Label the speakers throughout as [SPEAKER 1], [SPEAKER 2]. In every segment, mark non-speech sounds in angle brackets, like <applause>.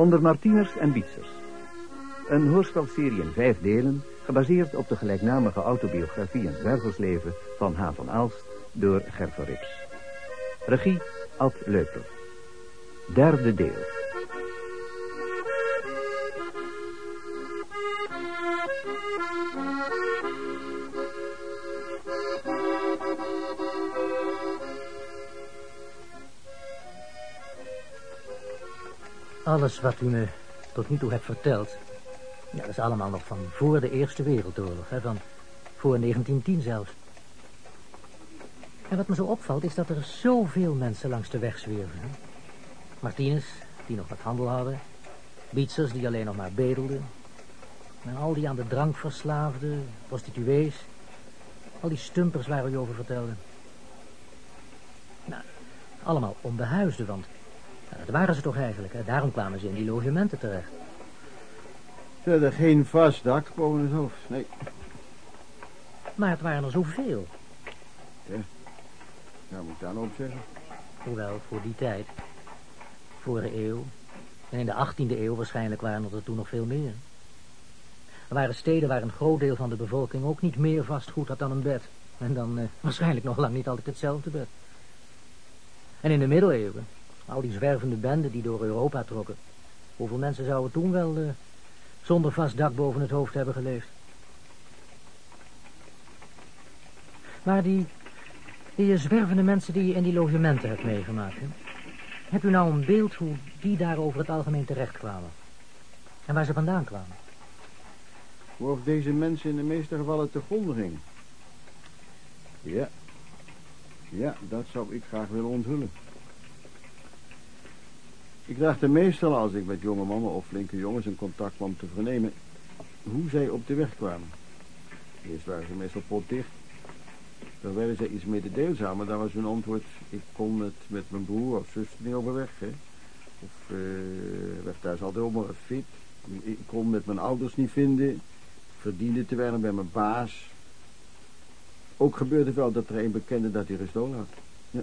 [SPEAKER 1] Onder Martiners en Bietsers. Een hoorspelserie in vijf delen, gebaseerd op de gelijknamige autobiografie en zwerversleven van H. van Aalst door Gerfer Rips. Regie Ad Leupler. Derde deel.
[SPEAKER 2] Alles wat u me tot nu toe hebt verteld... Ja, dat is allemaal nog van voor de Eerste Wereldoorlog. Hè, van voor 1910 zelfs. En wat me zo opvalt is dat er zoveel mensen langs de weg zwerven. Hè? Martinez, die nog wat handel hadden. Bietsers, die alleen nog maar bedelden. En al die aan de drank verslaafde, prostituees. Al die stumpers waar u over vertelde. Nou, allemaal onbehuisden, want dat waren ze toch eigenlijk. Hè? Daarom kwamen ze in die logementen terecht.
[SPEAKER 3] Ze hadden geen vast dak boven het hoofd, nee.
[SPEAKER 2] Maar het waren er zoveel.
[SPEAKER 3] Ja, nou moet ik daar nou op zeggen.
[SPEAKER 2] Hoewel, voor die tijd. Vorige eeuw. En in de 18e eeuw waarschijnlijk waren er toen nog veel meer. Er waren steden waar een groot deel van de bevolking ook niet meer vastgoed had dan een bed. En dan eh, <laughs> waarschijnlijk nog lang niet altijd hetzelfde bed. En in de middeleeuwen, al die zwervende benden die door Europa trokken. Hoeveel mensen zouden toen wel uh, zonder vast dak boven het hoofd hebben geleefd? Maar die, die zwervende mensen die je in die logementen hebt meegemaakt, hè? Hebt u nou een beeld hoe die daar over het algemeen terechtkwamen? En waar ze vandaan kwamen?
[SPEAKER 3] Of deze mensen in de meeste gevallen te gronden. Ja. Ja, dat zou ik graag willen onthullen. Ik dacht er meestal als ik met jonge mannen of flinke jongens in contact kwam te vernemen hoe zij op de weg kwamen. Eerst waren ze meestal potdicht. Dan werden ze iets mededeelzaam, maar dan was hun antwoord... ik kon met, met mijn broer of zuster niet overweg, hè. Of uh, werd thuis altijd maar fit. Ik kon met mijn ouders niet vinden. Verdiende te weinig bij mijn baas. Ook gebeurde wel dat er een bekende dat hij gestolen had. Ja,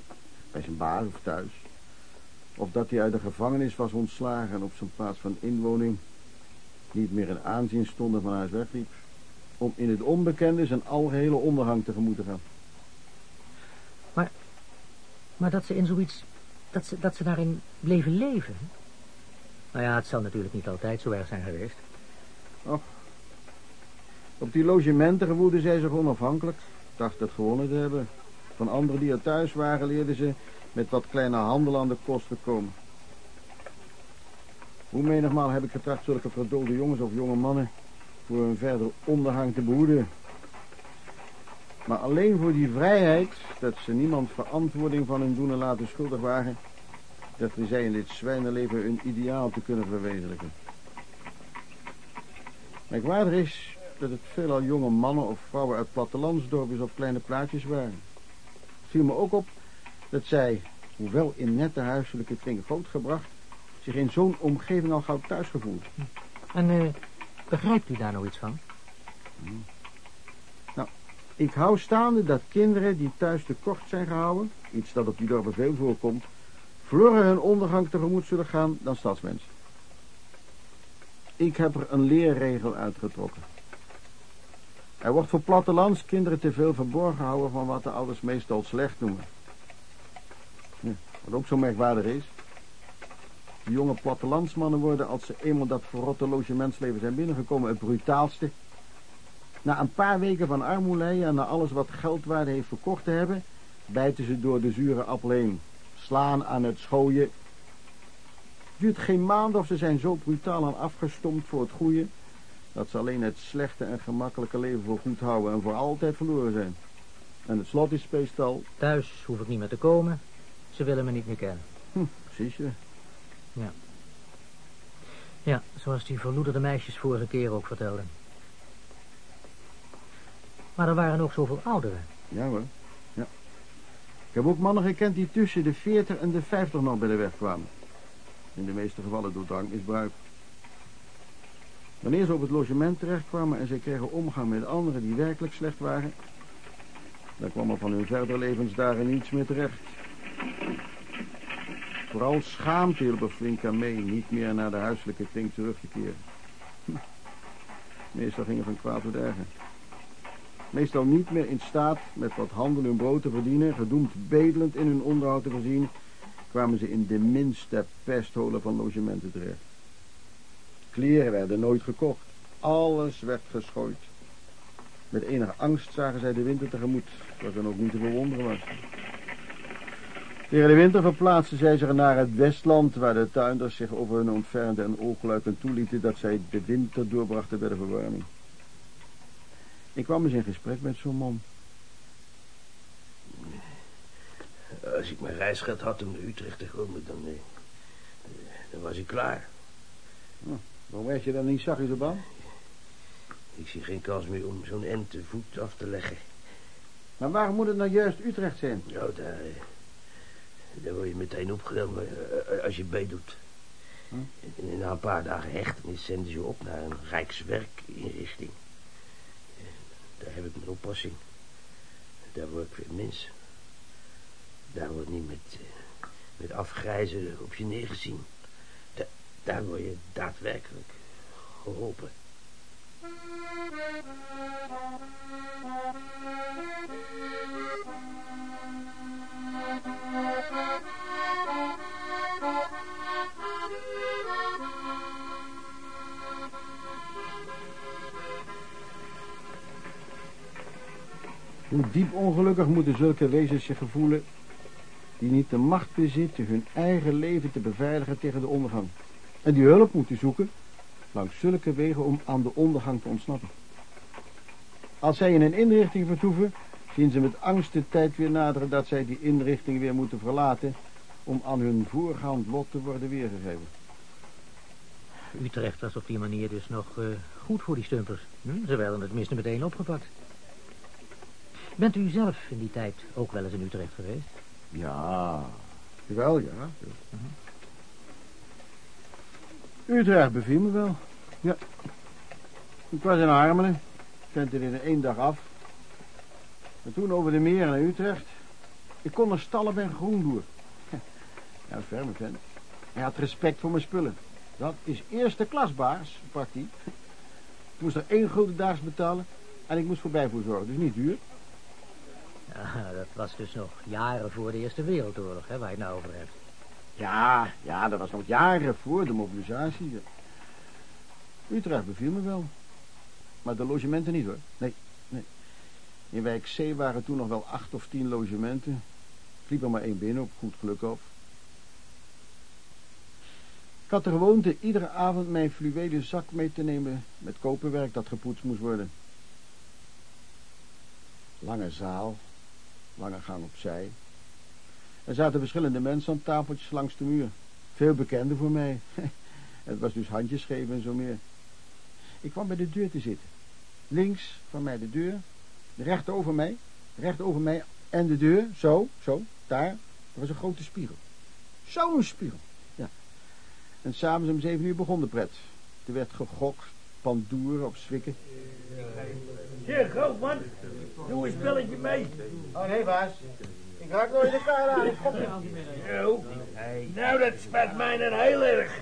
[SPEAKER 3] bij zijn baas of thuis. Of dat hij uit de gevangenis was ontslagen en op zijn plaats van inwoning niet meer in aanzien stond en van huis wegliep. Om in het onbekende zijn algehele ondergang tegemoet te gaan.
[SPEAKER 2] Maar, maar dat ze in zoiets, dat ze, dat ze daarin bleven leven? Nou ja, het zal natuurlijk niet altijd zo erg zijn geweest.
[SPEAKER 3] Och, op die logementen gevoelden zij zich onafhankelijk. Dacht het gewonnen te hebben. Van anderen die er thuis waren leerden ze met wat kleine handel aan de kosten komen. Hoe menigmaal heb ik getracht zulke verdoolde jongens of jonge mannen voor een verder ondergang te behoeden. Maar alleen voor die vrijheid, dat ze niemand verantwoording van hun doen en laten schuldig waren, dat zij in dit zwijnenleven hun ideaal te kunnen verwezenlijken. Merkwaardig is dat het veelal jonge mannen of vrouwen uit plattelandsdorpjes of kleine plaatjes waren. Het viel me ook op dat zij, hoewel in nette huiselijke kringen grootgebracht, zich in zo'n omgeving al gauw thuis gevoeld.
[SPEAKER 2] En uh, begrijpt u daar nou iets van?
[SPEAKER 3] Hmm. Nou, ik hou staande dat kinderen die thuis tekort zijn gehouden, iets dat op die dorpen veel voorkomt, vlugger hun ondergang tegemoet zullen gaan dan stadsmensen. Ik heb er een leerregel uitgetrokken. Er wordt voor plattelandskinderen te veel verborgen gehouden van wat de ouders meestal slecht noemen. Wat ook zo merkwaardig is. De jonge plattelandsmannen worden, als ze eenmaal dat verrotte logementsleven zijn binnengekomen, het brutaalste. Na een paar weken van armoelei en na alles wat geldwaarde heeft verkocht te hebben, bijten ze door de zure appel heen. Slaan aan het schooien. Het duurt geen maand of ze zijn zo brutaal aan afgestompt voor het goede, dat ze alleen het slechte en gemakkelijke leven voor goed houden en voor altijd verloren zijn. En het slot is meestal...
[SPEAKER 2] Thuis hoef ik niet meer te komen. Ze willen me niet meer kennen.
[SPEAKER 3] Hm, precies, ja.
[SPEAKER 2] Ja, zoals die verloederde meisjes vorige keer ook vertelden. Maar er waren ook zoveel ouderen.
[SPEAKER 3] Ja hoor, ja. Ik heb ook mannen gekend die tussen de 40 en de 50 nog bij de weg kwamen. In de meeste gevallen door drankmisbruik. Wanneer ze op het logement terechtkwamen en ze kregen omgang met anderen die werkelijk slecht waren... dan kwam er van hun verdere levensdagen niets meer terecht. Vooral schaamte hielp flink aan mee niet meer naar de huiselijke kring terug te keren. Hm. Meestal gingen van kwaad tot erger. Meestal niet meer in staat met wat handel hun brood te verdienen, gedoemd bedelend in hun onderhoud te voorzien, kwamen ze in de minste pestholen van logementen terecht. Kleren werden nooit gekocht. Alles werd geschooid. Met enige angst zagen zij de winter tegemoet, wat dan ook niet te verwonderen was. Tegen de winter verplaatsten zij zich naar het Westland, waar de tuinders zich over hun ontfermde en oogluikend toelieten dat zij de winter doorbrachten bij de verwarming. Ik kwam eens in gesprek met zo'n man.
[SPEAKER 4] Als ik mijn reisgeld had om naar Utrecht te komen, dan, eh, dan was ik klaar.
[SPEAKER 3] Waarom werd je dan niet zachtjes op aan?
[SPEAKER 4] Ik zie geen kans meer om zo'n end te voet af te leggen.
[SPEAKER 3] Maar waarom moet het nou juist Utrecht zijn?
[SPEAKER 4] Nou, daar, eh, daar word je meteen opgenomen eh, als je meedoet.
[SPEAKER 3] Hm?
[SPEAKER 4] En na een paar dagen hechtenis zenden ze je op naar een rijkswerkinrichting. Daar heb ik mijn oppassing. Daar word ik weer mens. Daar wordt niet met, eh, met afgrijzen op je neergezien. Da daar word je daadwerkelijk geholpen.
[SPEAKER 3] Hoe diep ongelukkig moeten zulke wezens zich gevoelen... die niet de macht bezitten hun eigen leven te beveiligen tegen de ondergang. En die hulp moeten zoeken langs zulke wegen om aan de ondergang te ontsnappen. Als zij in een inrichting vertoeven, zien ze met angst de tijd weer naderen dat zij die inrichting weer moeten verlaten om aan hun voorgaand lot te worden weergegeven.
[SPEAKER 2] Utrecht was op die manier dus nog eh, goed voor die stumpers. Hm? Ze werden het tenminste meteen opgepakt. Bent u zelf in die tijd ook wel eens in Utrecht geweest?
[SPEAKER 3] Ja, wel ja. Utrecht beviel me wel. Ja. Ik was in Harmelen. Kent er in één dag af. En toen over de meer naar Utrecht. Ik kon er stallen bij een groenboer. <laughs> Ja, ferme vent. Hij had respect voor mijn spullen. Dat is eerste hij. Ik moest er één gulden daags betalen. En ik moest voorbijvoer zorgen, dus niet duur.
[SPEAKER 2] Ja, dat was dus nog jaren voor de Eerste Wereldoorlog, hè, waar je het nou over hebt.
[SPEAKER 3] Ja, ja, dat was nog jaren voor de mobilisatie. Utrecht beviel me wel. Maar de logementen niet hoor. Nee, nee. In wijk C waren toen nog wel acht of tien logementen. Ik liep er maar één binnen op goed geluk af. Ik had de gewoonte iedere avond mijn fluwelen zak mee te nemen met koperwerk dat gepoetst moest worden. Lange zaal, lange gang opzij. Er zaten verschillende mensen aan tafeltjes langs de muur. Veel bekenden voor mij. <laughs> Het was dus handjes geven en zo meer. Ik kwam bij de deur te zitten. Links van mij de deur. Recht over mij. Recht over mij en de deur. Zo, zo, daar. Er was een grote spiegel. Zo'n spiegel. Ja. En s'avonds om zeven uur begon de pret. Er werd gegokt, pandoer op zwikken.
[SPEAKER 4] Zeg, grootman, doe een spelletje mee.
[SPEAKER 5] Oh nee, baas. Ik raak nooit de kaart aan. Ik kom niet.
[SPEAKER 4] Zo. Nou, dat spijt mij dan heel erg.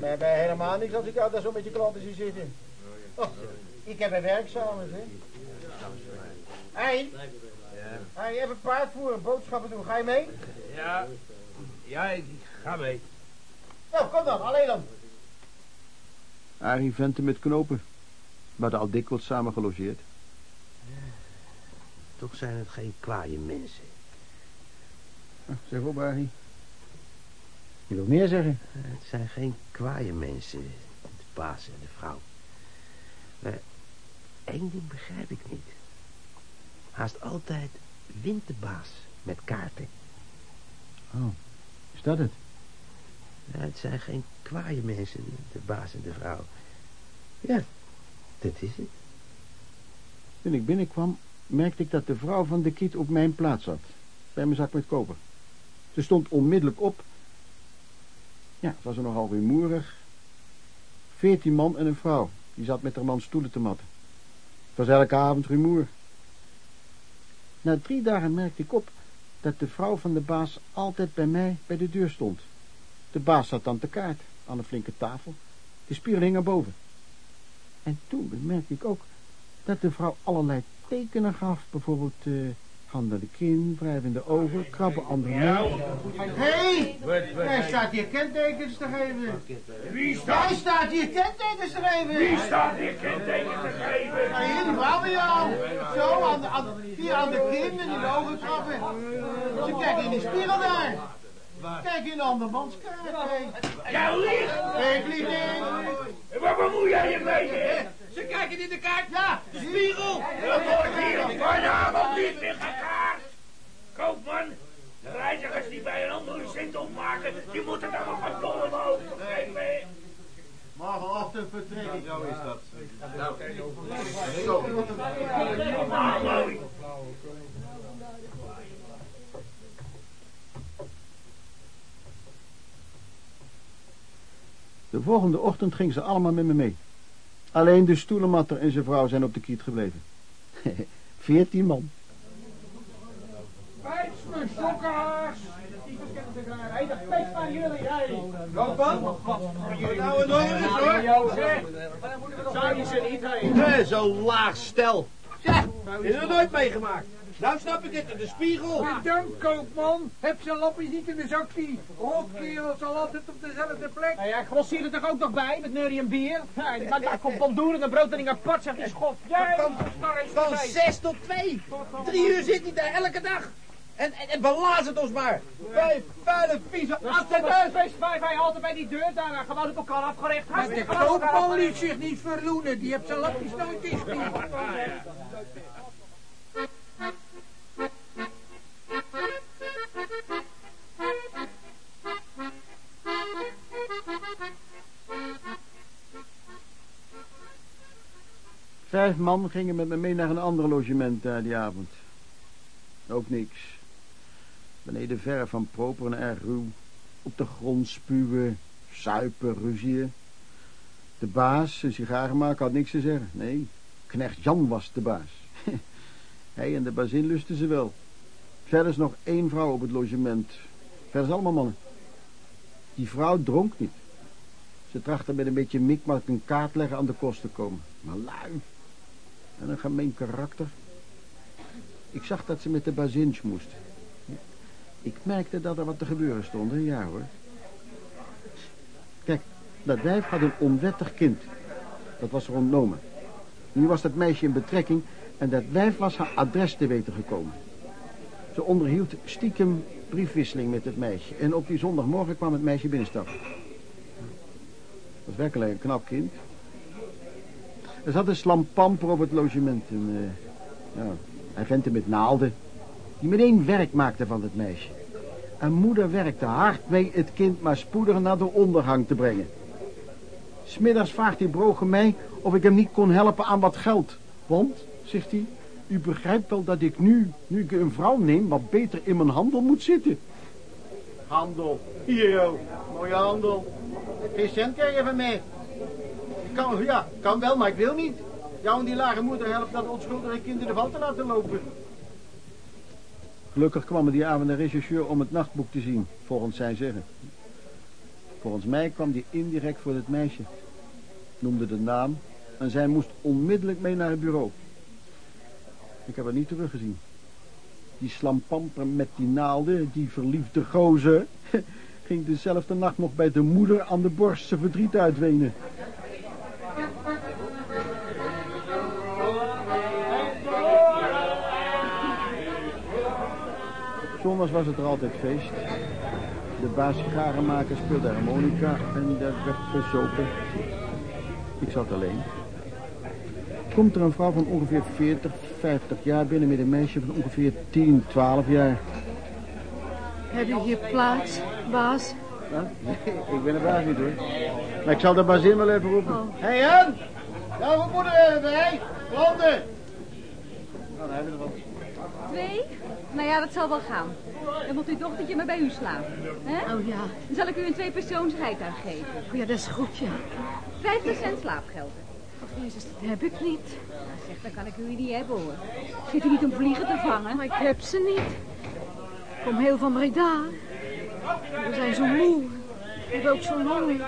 [SPEAKER 5] Maar bij helemaal niks als ik daar zo met je klanten zie zitten. Oh, ik heb een werkzamen, hè. Hé, hey, even paard voeren, boodschappen doen. Ga je mee?
[SPEAKER 4] Ja, ja, ik ga mee.
[SPEAKER 5] Nou, kom dan, alleen dan.
[SPEAKER 3] Arie venten met knopen. We hadden al dikwijls samen gelogeerd.
[SPEAKER 4] Toch zijn het geen kwaaie mensen.
[SPEAKER 3] Ah, Zeg op, Arie. Je wilt meer zeggen?
[SPEAKER 4] Het zijn geen kwaaie mensen, de baas en de vrouw. Maar één ding begrijp ik niet. Haast altijd wint de baas met kaarten.
[SPEAKER 3] Oh, is dat het?
[SPEAKER 4] Ja, het zijn geen kwaaie mensen, de baas en de vrouw. Ja, dat is het.
[SPEAKER 3] Toen ik binnenkwam, merkte ik dat de vrouw van de kiet op mijn plaats zat. Bij mijn zak met koper. Ze stond onmiddellijk op. Ja, het was er nogal rumoerig. Veertien man en een vrouw. Die zat met haar man stoelen te matten. Het was elke avond rumoer. Na drie dagen merkte ik op dat de vrouw van de baas altijd bij mij bij de deur stond. De baas zat aan de kaart, aan een flinke tafel. De spiegel hing erboven. En toen bemerkte ik ook dat de vrouw allerlei tekenen gaf. Bijvoorbeeld uh, hand naar de kin, wrijvende ogen, krabben aan de neus.
[SPEAKER 5] Hé, hey, hij staat hier kentekens te geven.
[SPEAKER 6] Wie staat?
[SPEAKER 5] Hij staat hier kentekens te geven.
[SPEAKER 6] Wie staat hier kentekens te geven?
[SPEAKER 5] Hier, die vrouw jou. Zo, aan de, aan, hier aan de kin en in de ogen krabben. Ze kijken in de spiegel daar. Kijk in de andermans kaart. Hey.
[SPEAKER 6] Jij liegt!
[SPEAKER 5] Ik lieg niet.
[SPEAKER 6] Waar bemoei jij je mee, hè?
[SPEAKER 5] Ze kijken in de kaart. Ja, de spiegel.
[SPEAKER 6] Dat wordt hier vanavond niet meer gekaart. Koopman, de reizigers die bij een andere cent opmaken, die moeten dan nog van dolle boven geven.
[SPEAKER 5] Morgenochtend vertrek ik.
[SPEAKER 7] Zo is dat.
[SPEAKER 6] Nou, Nou, mooi.
[SPEAKER 3] De volgende ochtend ging ze allemaal met me mee. Alleen de stoelenmatter en zijn vrouw zijn op de kiet gebleven. <laughs> Veertien man.
[SPEAKER 5] Vijf mijn sokkenhaars. Hé, dat pest van jullie, hé. Wat nou een is, hoor. Zou je ze niet heen?
[SPEAKER 8] Zo'n laag stel. Ja, je hebt er nooit meegemaakt. Nou snap ik het, de spiegel.
[SPEAKER 9] Bedankt, koopman. Heb zijn lapjes niet in de zakkie. Rotkerel zal altijd op dezelfde plek.
[SPEAKER 10] Nou ja, ik grosseer er toch ook nog bij, met neurie en bier? Ja, maar daar komt bondoeren en brood en apart, zeg die schof. Jij,
[SPEAKER 8] Van zes tot twee. Drie uur zit hij daar elke dag. En, en, en belazert het ons maar. Wij vuile, vieze
[SPEAKER 10] best bij wij altijd bij die deur daar, gewoon op elkaar afgericht.
[SPEAKER 9] Maar de koopman liet zich niet verloenen. Die heeft zijn lapjes nooit dichtgeknipt.
[SPEAKER 3] Vijf man gingen met me mee naar een ander logement daar die avond. Ook niks. Beneden verre van proper en erg ruw. Op de grond spuwen, suipen, ruzieën. De baas, een sigarenmaker, had niks te zeggen. Nee, knecht Jan was de baas. <laughs> Hij en de bazin lusten ze wel. Verder is nog één vrouw op het logement. Verder is allemaal mannen. Die vrouw dronk niet. Ze trachtte met een beetje mikmak een kaart leggen aan de kost te komen. Maar lui. En een gemeen karakter. Ik zag dat ze met de bazins moest. Ik merkte dat er wat te gebeuren stond, ja hoor. Kijk, dat wijf had een onwettig kind. Dat was er ontnomen. Nu was dat meisje in betrekking en dat wijf was haar adres te weten gekomen. Ze onderhield stiekem briefwisseling met het meisje. En op die zondagmorgen kwam het meisje binnenstappen. Dat was werkelijk een knap kind. Er zat een slampamper op het logement. En, eh, ja, hij met naalden. Die meteen werk maakte van het meisje. En moeder werkte hard mee het kind maar spoedig naar de ondergang te brengen. Smiddags vraagt die broge mij of ik hem niet kon helpen aan wat geld. Want, zegt hij, u begrijpt wel dat ik nu, nu ik een vrouw neem, wat beter in mijn handel moet zitten.
[SPEAKER 5] Handel. Hier, joh. Mooie handel. Geen cent krijg je van mij. Kan, ja, kan wel, maar ik wil niet. Jou en die lage moeder helpt dat onschuldige kind in de val te laten lopen.
[SPEAKER 3] Gelukkig kwam er die avond een rechercheur om het nachtboek te zien, volgens zijn zeggen. Volgens mij kwam die indirect voor het meisje. Noemde de naam en zij moest onmiddellijk mee naar het bureau. Ik heb haar niet teruggezien. Die slampamper met die naalden, die verliefde gozer... <laughs> ging dezelfde nacht nog bij de moeder aan de borst zijn verdriet uitwenen. Zondags was het er altijd feest. De baas sigarenmaker speelde harmonica en er werd gezopen. Ik zat alleen. Komt er een vrouw van ongeveer 40, 50 jaar binnen met een meisje van ongeveer 10, 12 jaar.
[SPEAKER 7] Heb je hier plaats, baas?
[SPEAKER 3] Ja? Nee, <laughs> ik ben de baas niet hoor. Maar ik zal de bazin wel even roepen.
[SPEAKER 7] Oh.
[SPEAKER 5] Hé, hey, Jan! Nou, wat moeten we erbij? Klanten! Nou, dan hebben we er wat.
[SPEAKER 11] Twee? Nou ja, dat zal wel gaan. Dan moet uw dochtertje maar bij u slapen. Hè?
[SPEAKER 7] Oh ja.
[SPEAKER 11] Dan zal ik u een tweepersoons rijtuig geven.
[SPEAKER 7] Oh ja, dat is goed, ja.
[SPEAKER 11] 50 cent slaapgelden.
[SPEAKER 7] Oh, jezus, dat heb ik niet.
[SPEAKER 11] Nou, zeg, dan kan ik u niet hebben, hoor. Zit u niet om vliegen te vangen?
[SPEAKER 7] Maar ik heb ze niet. Ik kom heel van Breda. We zijn zo moe. Ik heb ook zo'n honger.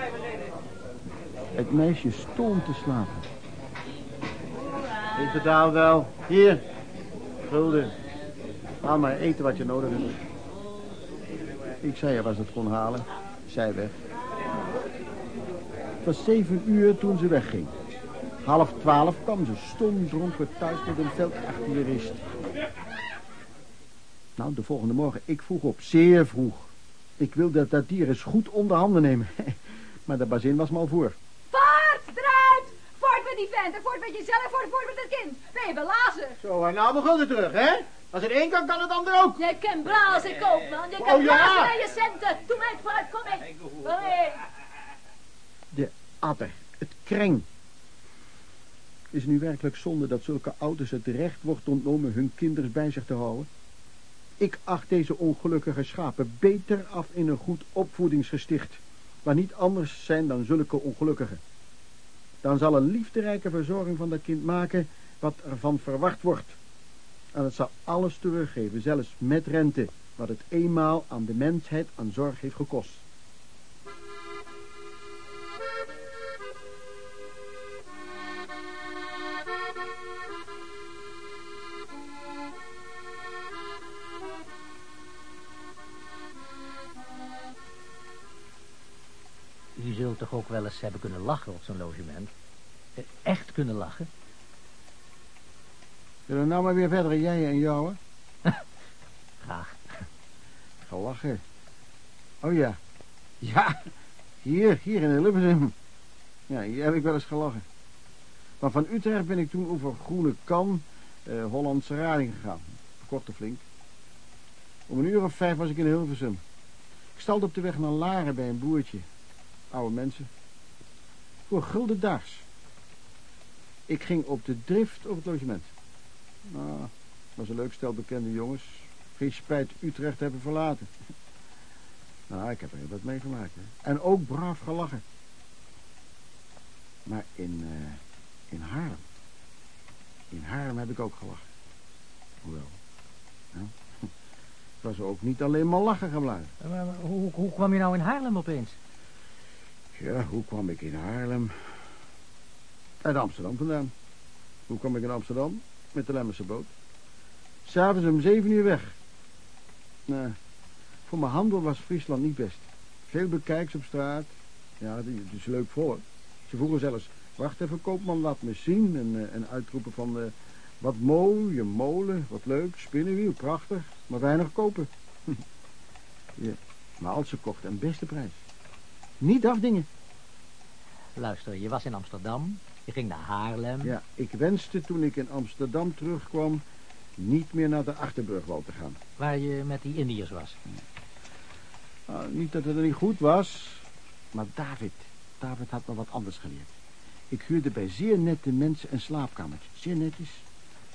[SPEAKER 3] Het meisje stond te slapen.
[SPEAKER 5] Ik betaal wel. Hier. Gulden. Haal maar eten wat je nodig hebt.
[SPEAKER 3] Ik zei waar ze het kon halen. Zij weg. Het was zeven uur toen ze wegging. Half twaalf kwam ze stom dronken thuis met een veldartillerist. Nou, de volgende morgen, ik vroeg op, zeer vroeg. Ik wilde dat dier eens goed onder handen nemen. <laughs> Maar de bazin was me al voor.
[SPEAKER 11] Voort, eruit! Voort met die vent en voort met jezelf, voort, voort met het kind. Ben je belazen?
[SPEAKER 5] Zo, en nou mijn gulden terug, hè? Als het één kan, kan het ander ook.
[SPEAKER 12] Jij kent blazen, koopman. Je
[SPEAKER 5] Oh,
[SPEAKER 12] kent
[SPEAKER 5] ja.
[SPEAKER 12] blazen naar je centen. Doe mij het vooruit, kom mee. Waarheen?
[SPEAKER 3] De adder, het kreng. Is het nu werkelijk zonde dat zulke ouders het recht wordt ontnomen hun kinderen bij zich te houden? Ik acht deze ongelukkige schapen beter af in een goed opvoedingsgesticht, waar niet anders zijn dan zulke ongelukkigen. Dan zal een liefderijke verzorging van dat kind maken wat ervan verwacht wordt. En het zal alles teruggeven, zelfs met rente, wat het eenmaal aan de mensheid aan zorg heeft gekost.
[SPEAKER 2] U zult toch ook wel eens hebben kunnen lachen op zo'n logement? Eh, Echt kunnen lachen?
[SPEAKER 3] Zullen we nou maar weer verder, jij en jou, hè? <laughs>
[SPEAKER 2] Graag.
[SPEAKER 3] Gelachen. Oh ja. Ja, hier, hier in Hilversum. Ja, hier heb ik wel eens gelachen. Maar van Utrecht ben ik toen over Groene Kan, eh, Hollandse Rading gegaan. Korte flink. Om een uur of vijf was ik in Hilversum. Ik stalde op de weg naar Laren bij een boertje. Oude mensen. Voor gulden daags. Ik ging op de drift op het logement. Nou, het was een leuk stel bekende jongens. Geen spijt Utrecht hebben verlaten. Nou, ik heb er heel wat meegemaakt. Hè. En ook braaf gelachen. Maar in, eh, in Haarlem. In Haarlem heb ik ook gelachen. Hoewel. Ja. <laughs> Het was ook niet alleen maar lachen gebleven.
[SPEAKER 2] Eh, Maar, maar hoe, hoe kwam je nou in Haarlem opeens?
[SPEAKER 3] Ja, hoe kwam ik in Haarlem? Uit Amsterdam vandaan. Hoe kwam ik in Amsterdam? Met de Lemmerse boot. S'avonds om zeven uur weg. Nou, voor mijn handel was Friesland niet best. Veel bekijks op straat. Ja, het is leuk voor. Ze vroegen zelfs, wacht even koopman, laat me zien. En, eh, en uitroepen van, eh, wat mooi, een molen, wat leuk, spinnenwiel, prachtig. Maar weinig kopen. <laughs> ja, maar als ze kochten, een beste prijs. Niet afdingen.
[SPEAKER 2] Luister, je was in Amsterdam. Je ging naar Haarlem.
[SPEAKER 3] Ja, ik wenste toen ik in Amsterdam terugkwam niet meer naar de Achterburgwal te gaan.
[SPEAKER 2] Waar je met die Indiërs was.
[SPEAKER 3] Nou, niet dat het er niet goed was, maar David, David had me wat anders geleerd. Ik huurde bij zeer nette mensen een slaapkamertje. Zeer netjes.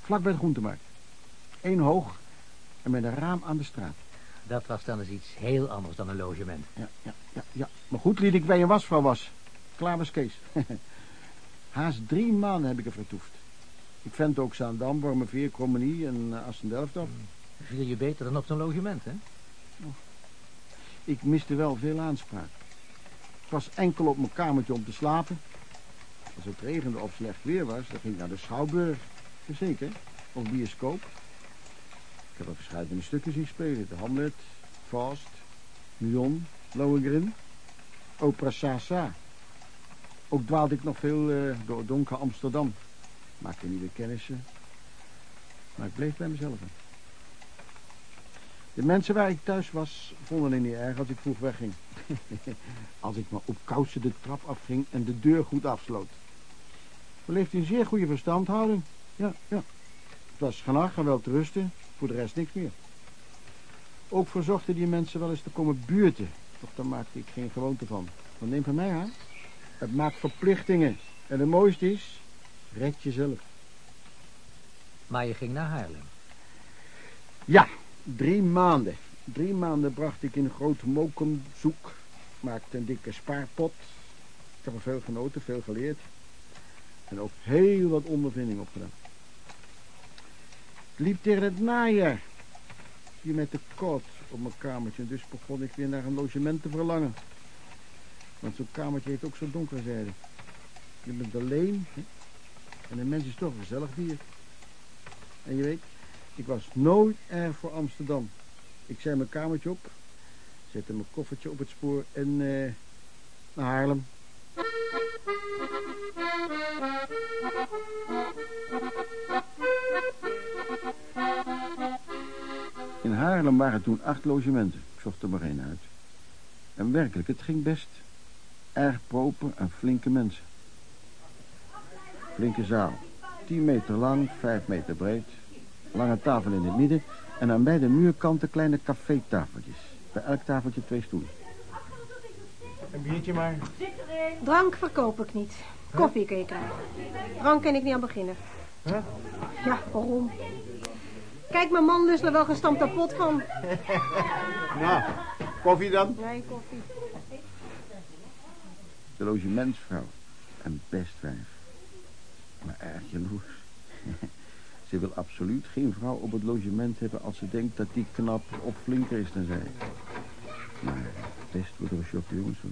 [SPEAKER 3] Vlak bij de groentemarkt. Eén hoog en met een raam aan de straat.
[SPEAKER 2] Dat was dan eens iets heel anders dan een logement.
[SPEAKER 3] Ja, ja, ja, ja. Maar goed liet ik bij een wasvrouw was. Klaar was Kees. <laughs> Haast drie maanden heb ik er vertoefd. Ik vond ook Zaandam, Wormerveer, Krommenie en uh, Assendelft op.
[SPEAKER 2] Viel je beter dan op zo'n logement, hè?
[SPEAKER 3] Ik miste wel veel aanspraak. Ik was enkel op mijn kamertje om te slapen. Als het regende of slecht weer was, dan ging ik naar de Schouwburg. Zeker, of bioscoop. Ik heb er verschillende stukken zien spelen. De Hamlet, Faust, Lyon, Lohengrin, Opera Sasa. Ook dwaalde ik nog veel eh, door donker Amsterdam. Maakte nieuwe kennissen. Maar ik bleef bij mezelf. hè. De mensen waar ik thuis was, vonden het niet erg als ik vroeg wegging. <laughs> als ik maar op kousen de trap afging en de deur goed afsloot. Beleefd een zeer goede verstandhouding. Ja, ja. Het was genacht en wel te rusten. Voor de rest niks meer. Ook verzochten die mensen wel eens te komen buurten. Toch daar maakte ik geen gewoonte van. Want neem van mij aan. Het maakt verplichtingen. En het mooiste is, red jezelf.
[SPEAKER 2] Maar je ging naar Haarlem.
[SPEAKER 3] Ja, drie maanden. Drie maanden bracht ik in groot mokum zoek. Maakte een dikke spaarpot. Ik heb er veel genoten, veel geleerd. En ook heel wat ondervinding opgedaan. Het liep tegen het najaar. Hier met de koud op mijn kamertje. Dus begon ik weer naar een logement te verlangen. Want zo'n kamertje heeft ook zo donker zijde. Je bent alleen. Hè? En een mens is toch een gezellig dier. En je weet, ik was nooit erg voor Amsterdam. Ik zei mijn kamertje op. Zette mijn koffertje op het spoor en eh, naar Haarlem. In Haarlem waren toen acht logementen. Ik zocht er maar één uit. En werkelijk, het ging best. Erg proper en flinke mensen. Flinke zaal. 10 meter lang, 5 meter breed. Lange tafel in het midden. En aan beide muurkanten kleine cafétafeltjes. Bij elk tafeltje twee stoelen.
[SPEAKER 5] Een biertje maar.
[SPEAKER 13] Drank verkoop ik niet. Koffie kun je krijgen. Drank kan ik niet aan beginnen.
[SPEAKER 5] Huh?
[SPEAKER 13] Ja, waarom? Kijk, mijn man lust er wel gestampt pot van. <laughs>
[SPEAKER 3] Nou, koffie dan?
[SPEAKER 13] Nee, koffie.
[SPEAKER 3] De logementsvrouw. Een best wijf. Maar erg jaloers. <laughs> Ze wil absoluut geen vrouw op het logement hebben als ze denkt dat die knap of flinker is dan zij. Maar best wordt een shop jongens hoor.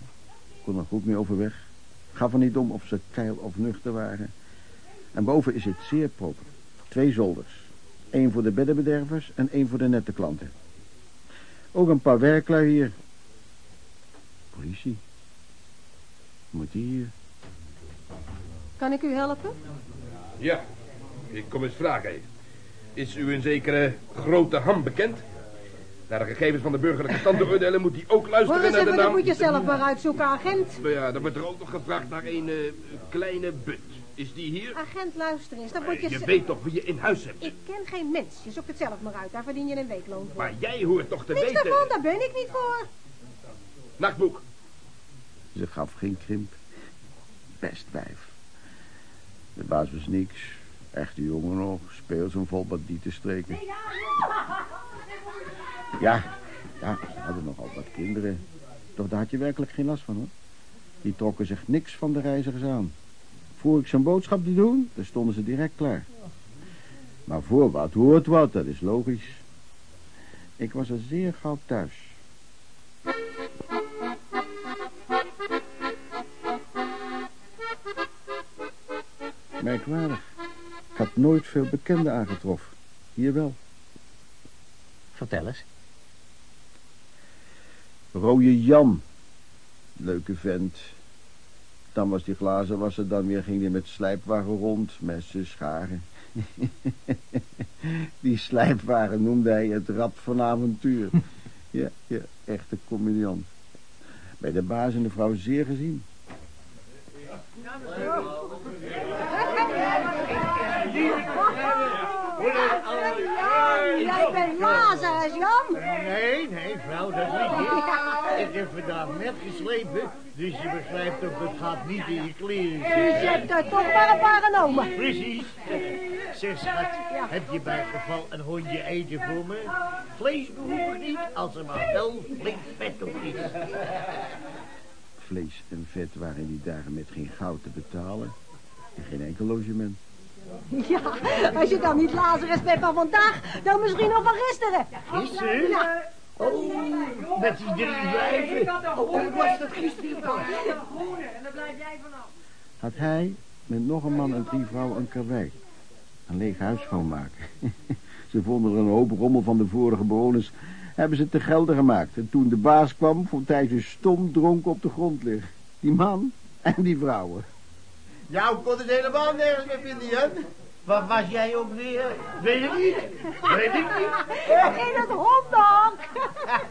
[SPEAKER 3] Kon er goed mee overweg. Gaf er niet om of ze keil of nuchter waren. En boven is het zeer proper. Twee zolders. Eén voor de beddenbedervers en één voor de nette klanten. Ook een paar werklui hier. Politie. Moet die hier?
[SPEAKER 13] Kan ik u helpen?
[SPEAKER 6] Ja, ik kom eens vragen. Is u een zekere grote ham bekend? Naar de gegevens van de burgerlijke stand beoordelen moet hij ook
[SPEAKER 13] Hoor
[SPEAKER 6] luisteren
[SPEAKER 13] eens
[SPEAKER 6] naar de
[SPEAKER 13] even, dat
[SPEAKER 6] naam...
[SPEAKER 13] moet je zelf maar uitzoeken, agent.
[SPEAKER 6] Nou ja, dan wordt er ook nog gevraagd naar een eh, kleine but. Is die hier?
[SPEAKER 13] Agent, luister eens. Dan moet je...
[SPEAKER 6] Je
[SPEAKER 13] ze-
[SPEAKER 6] weet toch wie je in huis hebt?
[SPEAKER 13] Ik ken geen mens. Je zoekt het zelf maar uit. Daar verdien je een weekloon voor.
[SPEAKER 6] Maar jij hoort toch te
[SPEAKER 13] Niks
[SPEAKER 6] weten...
[SPEAKER 13] daarvan, daar ben ik niet voor.
[SPEAKER 6] Nachtboek.
[SPEAKER 3] Ze gaf geen krimp. Best wijf. De baas was niks. Echte jongen nog. Speelt zo'n vol streken. Ja, ja, ze hadden nogal wat kinderen. Toch daar had je werkelijk geen last van, hoor. Die trokken zich niks van de reizigers aan. Voor ik zijn boodschap te doen, dan stonden ze direct klaar. Maar voor wat hoort wat, dat is logisch. Ik was er zeer gauw thuis. Merkwaardig. Ik had nooit veel bekenden aangetroffen. Hier wel.
[SPEAKER 2] Vertel eens.
[SPEAKER 3] Rode Jan. Leuke vent. Dan was die glazen was er dan weer, ging hij met slijpwagen rond, messen, scharen. <laughs> die slijpwagen noemde hij het rad van avontuur. <laughs> ja, ja, echte comediant. Bij de baas en de vrouw zeer gezien.
[SPEAKER 13] Jij bent Lazarus, Jan.
[SPEAKER 5] Nee, nee, vrouw, dat weet ik. Ik heb vandaag net geslepen, dus je begrijpt ook, het gaat niet in je kleren
[SPEAKER 13] Dus je hebt er toch maar een paar genomen.
[SPEAKER 5] Precies. Zeg, schat, heb je bij geval een hondje eten voor me? Vlees behoef ik niet, als er maar wel flink vet op is.
[SPEAKER 3] Vlees en vet waren in die dagen met geen goud te betalen. En geen enkel logement.
[SPEAKER 13] Ja, als je dan niet Lazarus bent van vandaag, dan misschien nog van gisteren.
[SPEAKER 5] Gisteren?
[SPEAKER 13] Ja.
[SPEAKER 5] Oh, met die drie wijven. Oh, hoe was dat gisteren dan?
[SPEAKER 10] En daar blijf jij vanaf.
[SPEAKER 3] Had hij met nog een man en drie vrouwen een karwei. Een leeg huis schoonmaken. <laughs> ze vonden er een hoop rommel van de vorige bewoners. Hebben ze te gelden gemaakt. En toen de baas kwam, vond hij ze stom dronken op de grond liggen. Die man en die vrouwen.
[SPEAKER 8] Jou kon het helemaal nergens meer vinden, Jan.
[SPEAKER 5] Waar was jij ook weer? Weet ik niet. Weet ik niet. <laughs>
[SPEAKER 13] In het hondhok.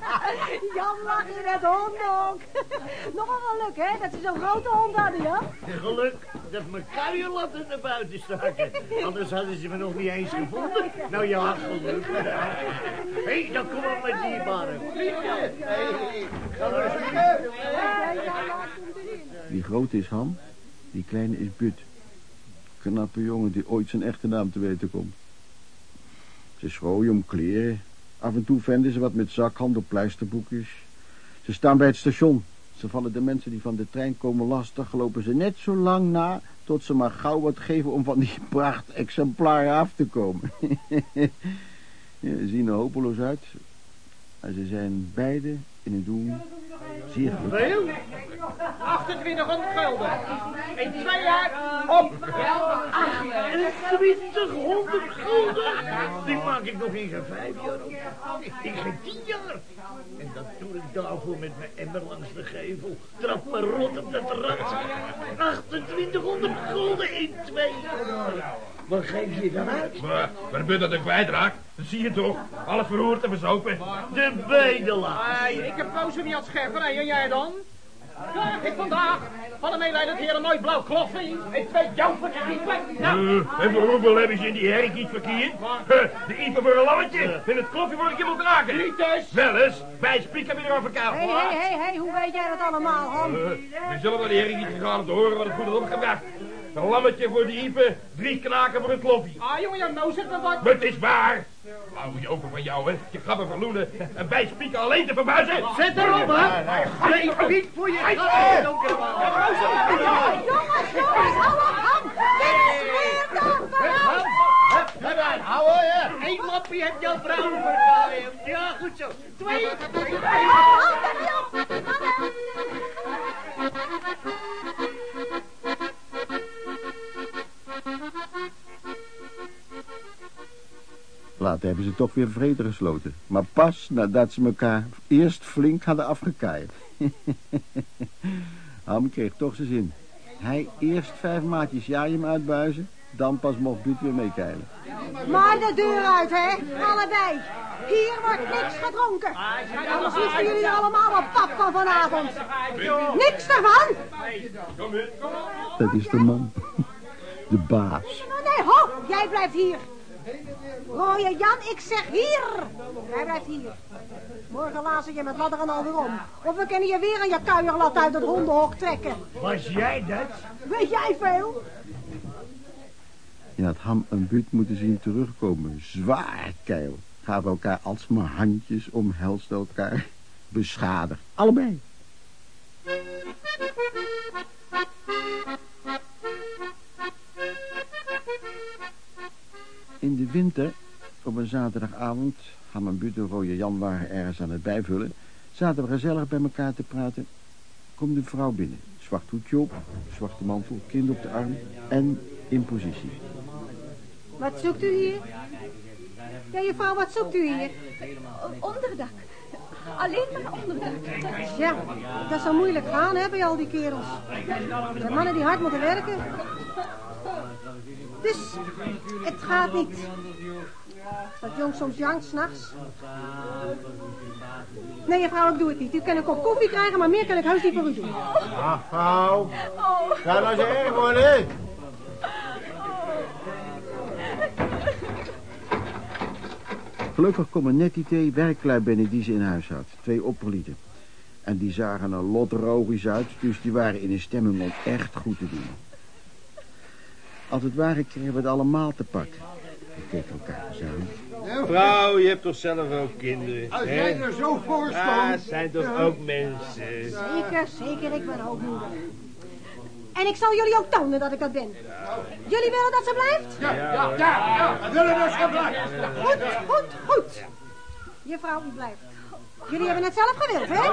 [SPEAKER 13] <laughs> Jan lag in het hondhok. Nog een geluk, hè, dat ze zo'n grote hond hadden, Jan.
[SPEAKER 5] Geluk dat mijn kuierlatten naar buiten staken. Anders hadden ze me nog niet eens gevonden. Nou ja, geluk. Hé, hey, dan kom maar met die baren.
[SPEAKER 3] Die grote is Ham, die kleine is But. Knappe jongen die ooit zijn echte naam te weten komt. Ze schrooien om kleren. Af en toe vinden ze wat met zakhandel, pleisterboekjes. Ze staan bij het station. Ze vallen de mensen die van de trein komen lastig. Lopen ze net zo lang na tot ze maar gauw wat geven om van die <laughs> pracht exemplaren af te komen. <laughs> ja, ze zien er hopeloos uit. En ze zijn beide in het doen zeer gelukkig.
[SPEAKER 10] Veel? 2800 gulden. In twee jaar op.
[SPEAKER 5] 2800 gulden? Die maak ik nog in geen vijf jaar op. In geen tien jaar. En dat doe ik daarvoor met mijn emmer langs de gevel. Trap me rot op dat rad. 2800 gulden in twee jaar. Wat geef je dan uit?
[SPEAKER 6] Maar, waar ben dat ik kwijtraak? Dat zie je toch? Alles verroerd en verzopen.
[SPEAKER 5] De bedelaar.
[SPEAKER 10] Hey, ik heb kozen niet aan het scherpen, hè, en jij dan? Krijg ik vandaag van de meeleidend heer een mooi blauw kloffie en twee jonkverkiepen. Nou,
[SPEAKER 6] Eh, en voor hoeveel hebben ze in die herk verkeerd? Eh, de ieper voor een lammetje en het kloffie voor een kibbel draken.
[SPEAKER 10] Niet dus.
[SPEAKER 6] Wel eens, wij spieken weer over elkaar.
[SPEAKER 13] Hé, hé, hé, hé, hoe weet jij dat allemaal, Han?
[SPEAKER 6] Eh, we zullen naar de herk niet gegaan om te horen wat het goed is opgebracht. Een lammetje voor de ieper, drie knaken voor een kloffie.
[SPEAKER 10] Ah, jongen, ja, nou zit er wat.
[SPEAKER 6] Maar het is waar. Lauwe joker van jou, hè. Je grappen verloenen en wij spieken alleen te verbuizen.
[SPEAKER 5] Zet erop, hè. Nee, niet voor je man.
[SPEAKER 13] Jongens, jongens, hou op, Han! Dit is
[SPEAKER 5] hou hoor, hè. Eén lappie heb je al vrouw verklaaid. Ja, goed zo. Twee.
[SPEAKER 13] Handen
[SPEAKER 3] hebben ze toch weer vrede gesloten. Maar pas nadat ze elkaar eerst flink hadden afgekaaid. <laughs> Ham kreeg toch zijn zin. Hij eerst vijf maatjes jaaien uitbuizen. Dan pas mocht Buut weer meekeilen.
[SPEAKER 13] Maar de deur uit, hè? Allebei. Hier wordt niks gedronken. Anders wisten jullie er allemaal wat pap van vanavond. Niks ervan!
[SPEAKER 3] Dat is de man. <laughs> De baas.
[SPEAKER 13] Nee, ho, jij blijft hier. Rooie Jan, ik zeg hier. Jij blijft hier. Morgen lazen je met ladder en al weer om. Of we kunnen je weer aan je kuierlat uit het hondenhok trekken.
[SPEAKER 5] Was jij dat?
[SPEAKER 13] Weet jij veel?
[SPEAKER 3] Je had Ham en Buut moeten zien terugkomen. Zwaar keil. Gaven elkaar alsmaar handjes, omhelsten elkaar. Beschadigd. Allebei. In de winter, op een zaterdagavond, Ham en Rode Jan waren ergens aan het bijvullen, zaten we gezellig bij elkaar te praten. Komt een vrouw binnen, zwart hoedje op, zwarte mantel, kind op de arm en in positie.
[SPEAKER 13] Wat zoekt u hier? Ja, juffrouw, wat zoekt u hier?
[SPEAKER 11] Onderdak. Alleen maar onderdak.
[SPEAKER 13] Ja, dat zou moeilijk gaan, hè, bij al die kerels. Dat zijn mannen die hard moeten werken. Dus, het gaat niet. Dat jong soms jankt s'nachts. Nee, juffrouw, ik doe het niet. U kan een kop koffie krijgen, maar meer kan ik heus niet voor u doen.
[SPEAKER 9] Ach, vrouw. Ga nou eens erg worden.
[SPEAKER 3] Gelukkig komen net die twee werklui binnen die ze in huis had. Twee opperlieden. En die zagen er lotrogisch uit, dus die waren in een stemming om echt goed te doen. Als het ware kregen we het allemaal te pakken. We keken elkaar eens aan.
[SPEAKER 5] Vrouw, je hebt toch zelf ook kinderen,
[SPEAKER 9] Als
[SPEAKER 5] hè?
[SPEAKER 9] jij er zo voor
[SPEAKER 5] Ah,
[SPEAKER 9] stond.
[SPEAKER 5] zijn toch ook mensen?
[SPEAKER 13] Zeker, zeker, ik ben ook moeder. En ik zal jullie ook tonen dat ik dat ben. Jullie willen dat ze blijft?
[SPEAKER 9] Ja, ja, ja, ja. We willen dat ze blijft.
[SPEAKER 13] Goed, goed, goed. Juffrouw, u blijft. Jullie hebben het zelf gewild, hè?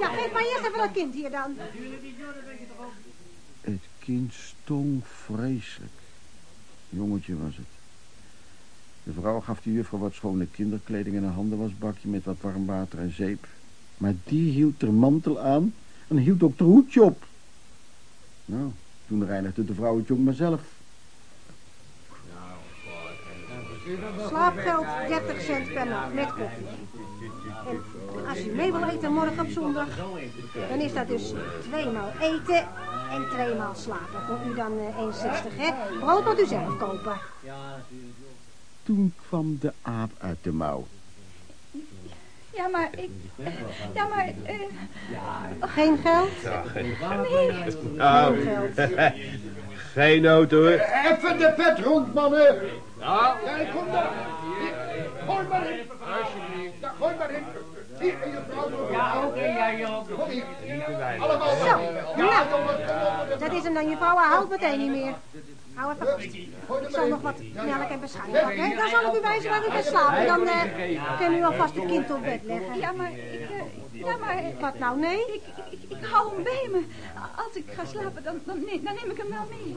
[SPEAKER 13] Ja, geef maar eerst even dat kind hier dan
[SPEAKER 3] kind stonk vreselijk. Jongetje was het. De vrouw gaf de juffrouw wat schone kinderkleding in een handenwasbakje met wat warm water en zeep. Maar die hield er mantel aan en hield ook het hoedje op. Nou, toen reinigde de vrouw het jong maar zelf.
[SPEAKER 13] Slaapgeld 30 cent per nacht met koffie. Als je mee wil eten morgen op zondag, dan is dat dus tweemaal eten en tweemaal slapen. Voor u dan eh, 1,60 hè. Brood moet u zelf kopen.
[SPEAKER 3] Toen kwam de aap uit de mouw.
[SPEAKER 11] Ja, maar ik... Ja, maar... eh,
[SPEAKER 13] Geen geld?
[SPEAKER 11] nee.
[SPEAKER 14] Nou,
[SPEAKER 13] geld.
[SPEAKER 14] geen nood <laughs> hoor.
[SPEAKER 5] Even de pet rond, mannen.
[SPEAKER 10] Ja.
[SPEAKER 5] Ja, kom daar. Gooi maar in. Alsjeblieft. Ja, gooi maar in. Hier, en je vrouw.
[SPEAKER 10] Ja, joh.
[SPEAKER 5] Kom hier. Allemaal
[SPEAKER 13] Zo, ja. Dat is hem dan, je vrouw. Hij houdt meteen niet meer. Hou even vast. Ik zal nog wat melk en beschuit pakken. Dan zal ik u wijzen waar u gaat slapen. Dan eh kunnen u alvast het kind op bed leggen.
[SPEAKER 11] Ja, maar ik... eh, ja, maar...
[SPEAKER 13] Wat nou, nee?
[SPEAKER 11] Ik, ik, ik hou hem bij me. Als ik ga slapen, dan, dan, neem, dan neem ik hem wel mee.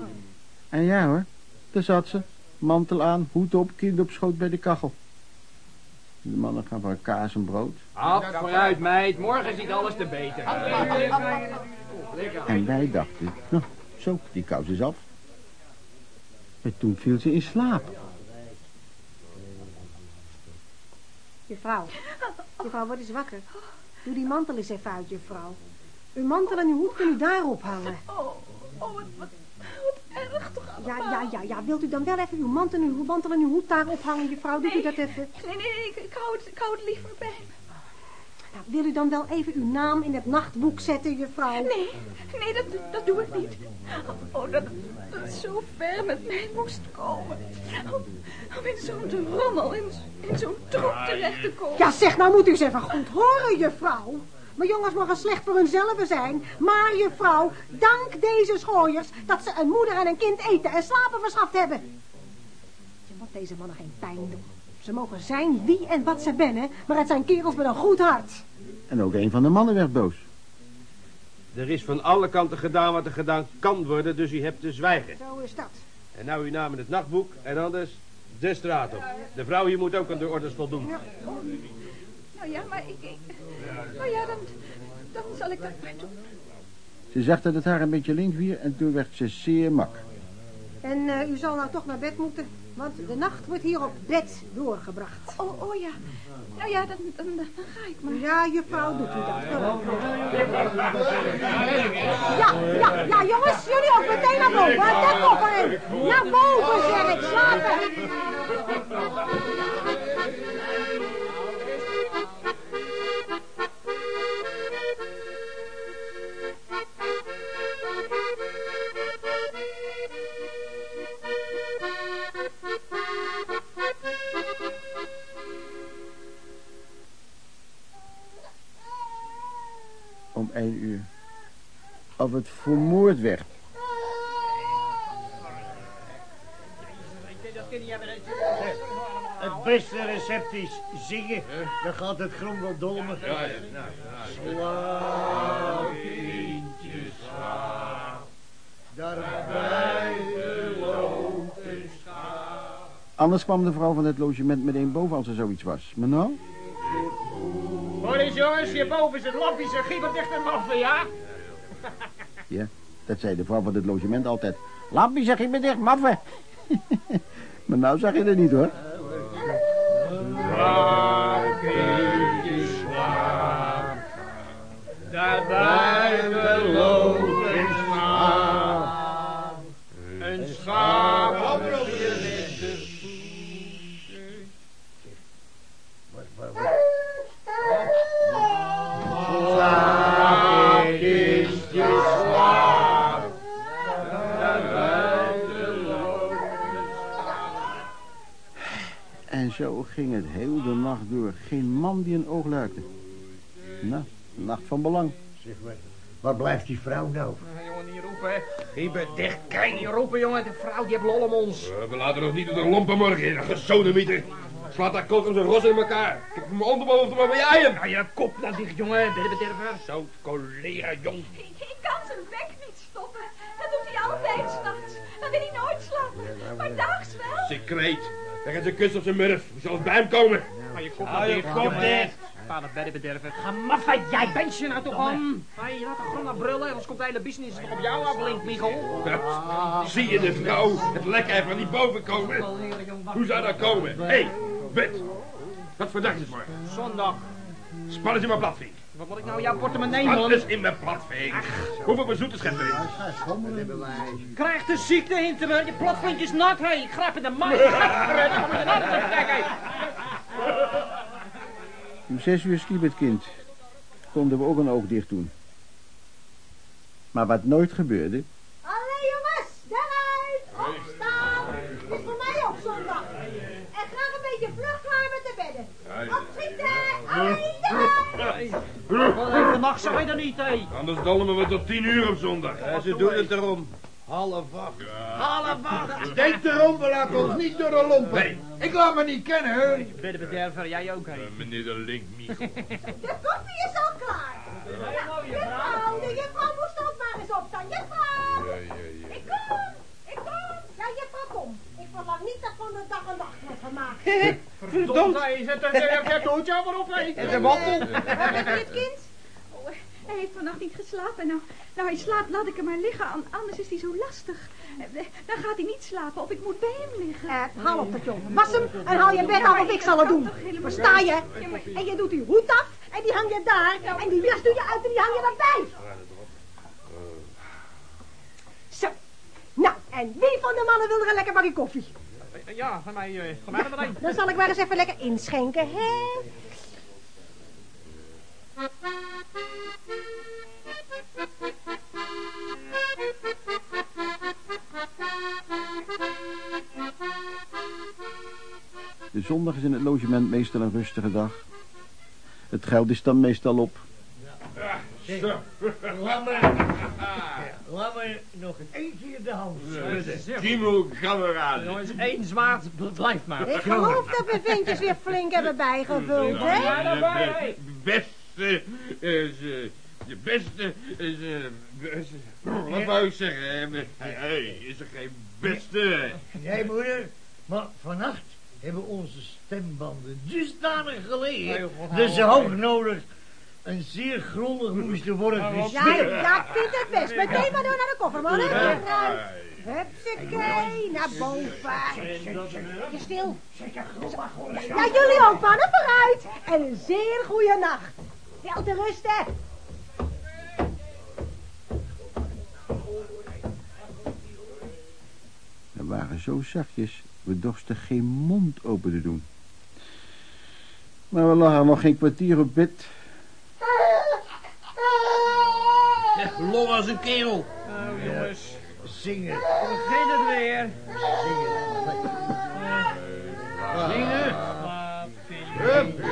[SPEAKER 3] En ja hoor, daar zat ze. Mantel aan, hoed op, kind op schoot bij de kachel. De mannen gaan voor kaas en brood.
[SPEAKER 10] Hap, vooruit, meid. Morgen ziet alles te beter.
[SPEAKER 3] En wij dachten, nou, zo, die kous is af. En toen viel ze in slaap.
[SPEAKER 13] Juffrouw, juffrouw, word eens wakker. Doe die mantel eens even uit, juffrouw. Uw mantel en uw hoed kunnen u daarop hangen.
[SPEAKER 11] Oh, oh, wat,
[SPEAKER 13] Ja, ja, ja, ja. Wilt u dan wel even uw mantel en uw mantel en uw hoed daarop hangen, juffrouw? Doet u dat even?
[SPEAKER 11] Nee, nee, nee, ik, ik, hou het, ik hou het liever bij me.
[SPEAKER 13] Nou, wil u dan wel even uw naam in het nachtboek zetten, juffrouw?
[SPEAKER 11] Nee, nee, dat, dat doe ik niet. Oh, dat, dat het zo ver met mij moest komen. Om, om in zo'n rommel, in, in zo'n troep terecht te komen.
[SPEAKER 13] Ja, zeg, nou moet u eens even goed horen, juffrouw. Maar jongens mogen slecht voor hunzelf zijn. Maar, juffrouw, dank deze schooiers dat ze een moeder en een kind eten en slapen verschaft hebben. Je moet deze mannen geen pijn doen. Ze mogen zijn wie en wat ze bennen, maar het zijn kerels met een goed hart.
[SPEAKER 3] En ook een van de mannen werd boos.
[SPEAKER 14] Er is van alle kanten gedaan wat er gedaan kan worden, dus u hebt te zwijgen.
[SPEAKER 13] Zo is dat.
[SPEAKER 14] En nou uw naam in het nachtboek en anders de straat op. De vrouw hier moet ook aan de orders voldoen.
[SPEAKER 11] Nou ja, maar ik... ik nou ja, dan, dan zal ik dat maar doen.
[SPEAKER 3] Ze zag dat het haar een beetje link wier en toen werd ze zeer mak.
[SPEAKER 13] En eh, u zal nou toch naar bed moeten, want de nacht wordt hier op bed doorgebracht.
[SPEAKER 11] Oh, oh ja. Nou ja, dan, dan, dan ga ik maar.
[SPEAKER 13] Ja, juffrouw, doet u dat. Ja, ja, ja, jongens, jullie ook meteen naar boven. Naar boven, zeg ik. Slapen.
[SPEAKER 3] Één uur. Of het vermoord werd.
[SPEAKER 15] Het beste recept is zingen. Dan gaat het grom wel dolmen. Slaap, kindje, slaap. Daar buiten loopt een schaap.
[SPEAKER 3] Anders kwam de vrouw van het logement meteen boven als er zoiets was. Maar nou?
[SPEAKER 10] Jongens, hierboven is het lappies en giet dicht en maffen, ja? <laughs>
[SPEAKER 3] Ja, dat zei de vrouw van het logement altijd. Lampie, zeg ik me dicht, maffe. <laughs> maar nou zag je het niet hoor. Ging het heel de nacht door. Geen man die een oog luikte. Nou, een nacht van belang.
[SPEAKER 15] Zeg maar, waar blijft die vrouw nou?
[SPEAKER 10] Jongen, niet roepen, hè. Hierbij dicht, kijk, niet roepen, jongen. De vrouw, die heeft lol om ons.
[SPEAKER 14] We laten nog niet door de lompen morgen in, gezodemieter. Slaat dat kop als een ros in elkaar. Ik heb mijn onderboven maar bij jij
[SPEAKER 10] Nou, je kop nou dicht, jongen. Bederver.
[SPEAKER 14] Zo, collega, jong.
[SPEAKER 11] Ik, ik kan zijn bek niet stoppen. Dat doet hij altijd s'nachts. Dan wil hij nooit slapen. Maar daags wel.
[SPEAKER 14] Secreet. Leg eens een kus op zijn murf. We zullen bij hem komen.
[SPEAKER 10] Maar je kop
[SPEAKER 15] Hou je
[SPEAKER 10] jongen.
[SPEAKER 15] dicht.
[SPEAKER 10] Vader beddenbederven. Ga maffe, jij bent je nou toch aan? Hé, laat de gewoon naar brullen, anders komt de hele business toch op jou af, Link, Michel.
[SPEAKER 6] Zie je de vrouw het lek even niet boven komen? Hoe zou dat komen? Hé, hey, Bet. Wat voor dag is het morgen?
[SPEAKER 10] Zondag.
[SPEAKER 6] Span eens in mijn platvink.
[SPEAKER 10] Wat moet ik nou jouw portemonnee,
[SPEAKER 6] Wat
[SPEAKER 10] man?
[SPEAKER 6] is in mijn platvink? Hoeveel bezoeten schept erin?
[SPEAKER 10] Krijg de ziekte in te je platvinkje is nat, hé. Ik grijp in de kijken.
[SPEAKER 3] Om zes uur sliep het kind. Konden we ook een oog dicht doen. Maar wat nooit gebeurde...
[SPEAKER 13] Allee jongens, daaruit! Opstaan! Het is voor mij ook zondag. En graag een beetje vlug klaar met de bedden. Opschieten! Allee, daaruit!
[SPEAKER 10] Wat even nacht je er niet, hé.
[SPEAKER 6] Anders dolmen we tot tien uur op zondag.
[SPEAKER 8] Ja, ze doen het erom. Half acht.
[SPEAKER 10] Half acht.
[SPEAKER 9] Denk erom, we laten ons niet door de lompen.
[SPEAKER 6] Nee.
[SPEAKER 9] Ik laat me niet kennen, hè.
[SPEAKER 10] Beddenbederver, jij ook, hé.
[SPEAKER 6] meneer de Link, Michel. <laughs>
[SPEAKER 13] De koffie is al klaar. Ja, juffrouw, de juffrouw moest ook maar eens opstaan. Juffrouw! Ik kom, ik kom. Ja, juffrouw, kom. Ik verlang niet dat van de dag een dag wordt gemaakt.
[SPEAKER 10] Verdomd, hé. Zet het doodje maar op, hé.
[SPEAKER 8] De wandel.
[SPEAKER 11] Waar heb je het kind? Oh, hij heeft vannacht niet geslapen. Nou, nou, hij slaapt, laat ik hem maar liggen. an- Anders is hij zo lastig. Eh, Dan gaat hij niet slapen of ik moet bij hem liggen.
[SPEAKER 13] Eh, haal op dat jongen. Was hem en haal je bed af of ik zal het doen. Versta je? En je doet die hoed af en die hang je daar. En die jas doe je uit en die hang je erbij. Zo. Nou, en wie van de mannen wil er een lekker bakje koffie?
[SPEAKER 10] Ja, van mij, eh, van mij er maar.
[SPEAKER 13] Dan zal ik maar eens even lekker inschenken, hè?
[SPEAKER 3] De zondag is in het logement meestal een rustige dag. Het geld is dan meestal op.
[SPEAKER 5] Zeg, laat <laughs> laat me nog een eentje in de hand schudden.
[SPEAKER 6] Timo, kameraden.
[SPEAKER 10] Jongens, één zwaard, bl- blijf maar.
[SPEAKER 13] Ik geloof dat we ventjes weer flink hebben bijgevuld, hè?
[SPEAKER 10] Ja, daarbij,
[SPEAKER 6] beste is... eh, de beste is... eh, beste- wat wou ik zeggen? eh, Hey, is er geen beste?
[SPEAKER 5] Nee, moeder, maar vannacht hebben onze stembanden dusdanig gelegen dat ze hoog nodig en zeer grondig moesten worden
[SPEAKER 13] Ja,
[SPEAKER 5] gesmeerd.
[SPEAKER 13] ja, ik vind het best. Meteen maar door naar de koffer, man.
[SPEAKER 5] Ja.
[SPEAKER 13] Eruit. Hupsakee, naar boven. Je stil. Ja, jullie ook, mannen, vooruit. En een zeer goede nacht. Wel te rusten.
[SPEAKER 3] We waren zo zachtjes, we dorsten geen mond open te doen. Maar we lagen nog geen kwartier op bed.
[SPEAKER 8] Echt lol als een kerel.
[SPEAKER 10] Oh, jongens.
[SPEAKER 5] Zingen.
[SPEAKER 10] Begin het weer.
[SPEAKER 5] Zingen.
[SPEAKER 10] Hup.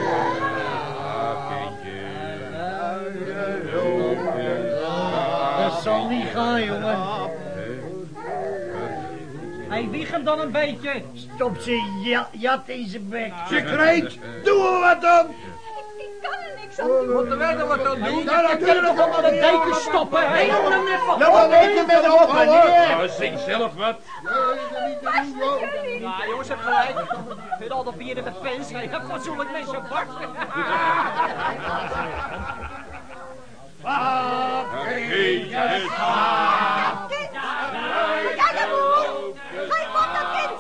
[SPEAKER 5] Dat zal niet gaan, jongen.
[SPEAKER 10] Hij wieg hem dan een beetje.
[SPEAKER 5] Stop ze ja, jat in zijn bek.
[SPEAKER 9] Secreet, doen we wat dan?
[SPEAKER 10] Moeten wij er wat aan doen?
[SPEAKER 9] Nou, dan kunnen we nog
[SPEAKER 10] allemaal de deken stoppen, hè? jongen.
[SPEAKER 9] Nou, wat weet je met hem ophouden?
[SPEAKER 6] Nou, zing zelf wat.
[SPEAKER 10] Ja, jongens, heb gelijk. Met al dat bier in de fans. Hij heeft fatsoenlijk mensen barsten.
[SPEAKER 6] Vergeet het.
[SPEAKER 13] Ja, de boel. Geef op dat kind.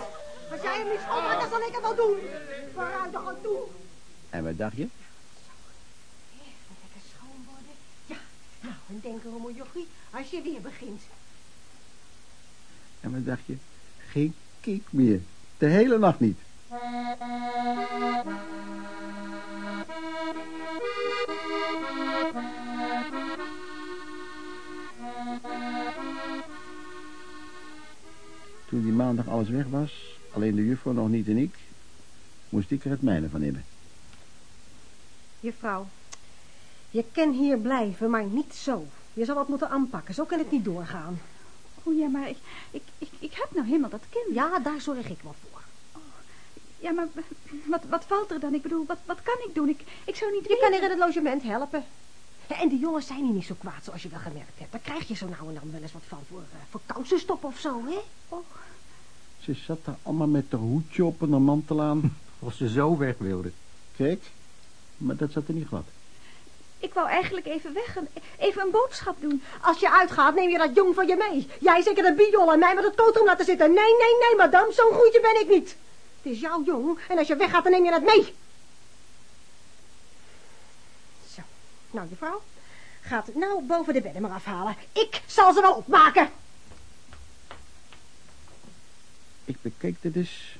[SPEAKER 13] Als jij hem niet schoonmaakt, dan zal ik het wel doen. Vooruit, dan gaan toe.
[SPEAKER 3] En wat dacht je?
[SPEAKER 13] Even lekker schoon worden. Ja, nou, en denk erom, hoor, jochie, als je weer begint.
[SPEAKER 3] En wat dacht je? Geen kiek meer. De hele nacht niet. Toen die maandag alles weg was, alleen de juffrouw nog niet en ik, moest ik er het mijne van hebben.
[SPEAKER 13] Juffrouw, je kan hier blijven, maar niet zo. Je zal wat moeten aanpakken, zo kan het niet doorgaan.
[SPEAKER 11] Oh ja, maar ik, ik, ik, ik heb nou helemaal dat kind.
[SPEAKER 13] Ja, daar zorg ik wel voor.
[SPEAKER 11] Ja, maar wat, wat valt er dan? Ik bedoel, wat, wat kan ik doen? Ik, ik zou niet
[SPEAKER 13] Je
[SPEAKER 11] weten...
[SPEAKER 13] kan hier in het logement helpen. En die jongens zijn hier niet zo kwaad zoals je wel gemerkt hebt. Daar krijg je zo nou en dan wel eens wat van voor, uh, voor kousenstop of zo, hè?
[SPEAKER 11] Oh,
[SPEAKER 3] Ze zat daar allemaal met haar hoedje op en haar mantel aan. <laughs>
[SPEAKER 2] Als ze zo weg wilde.
[SPEAKER 3] Kijk, Maar dat zat er niet glad.
[SPEAKER 11] Ik wou eigenlijk even weg en even een boodschap doen.
[SPEAKER 13] Als je uitgaat, neem je dat jong van je mee. Jij zeker de biol en mij met het kotrum laten zitten. Nee, nee, nee, madame, zo'n goedje ben ik niet. Het is jouw jong en als je weggaat, dan neem je dat mee. Zo, nou, juffrouw. Gaat het nou boven de bedden maar afhalen. Ik zal ze wel opmaken.
[SPEAKER 3] Ik bekeek het dus.